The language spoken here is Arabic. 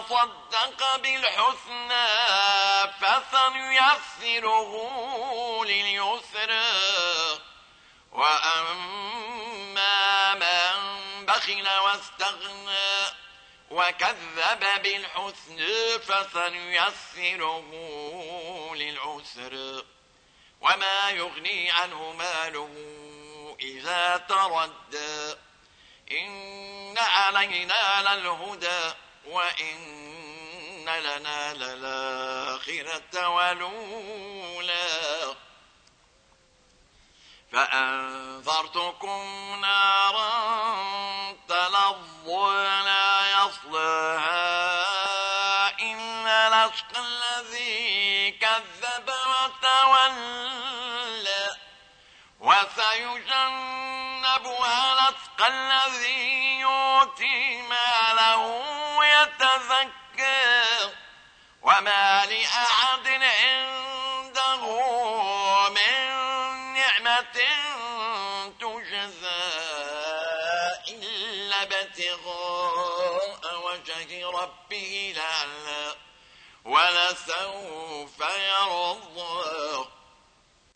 وصدق بالحسنى فسنيسره لليسرى. وأما من بخل واستغنى وكذب بالحسنى فسنيسره للعسر. وما يغني عنه ماله إذا تردى. إن علينا للهدى. وإن لنا للآخرة ولولا فأنذرتكم نارا تلظى لا يصلها إلا الأشقى الذي كذب وتولى وسيجنبها الأتقى الذي يؤتي ماله يتزكى وما لأحد عنده من نعمة تجزى إلا ابتغاء وجه ربه لعلا ولسوف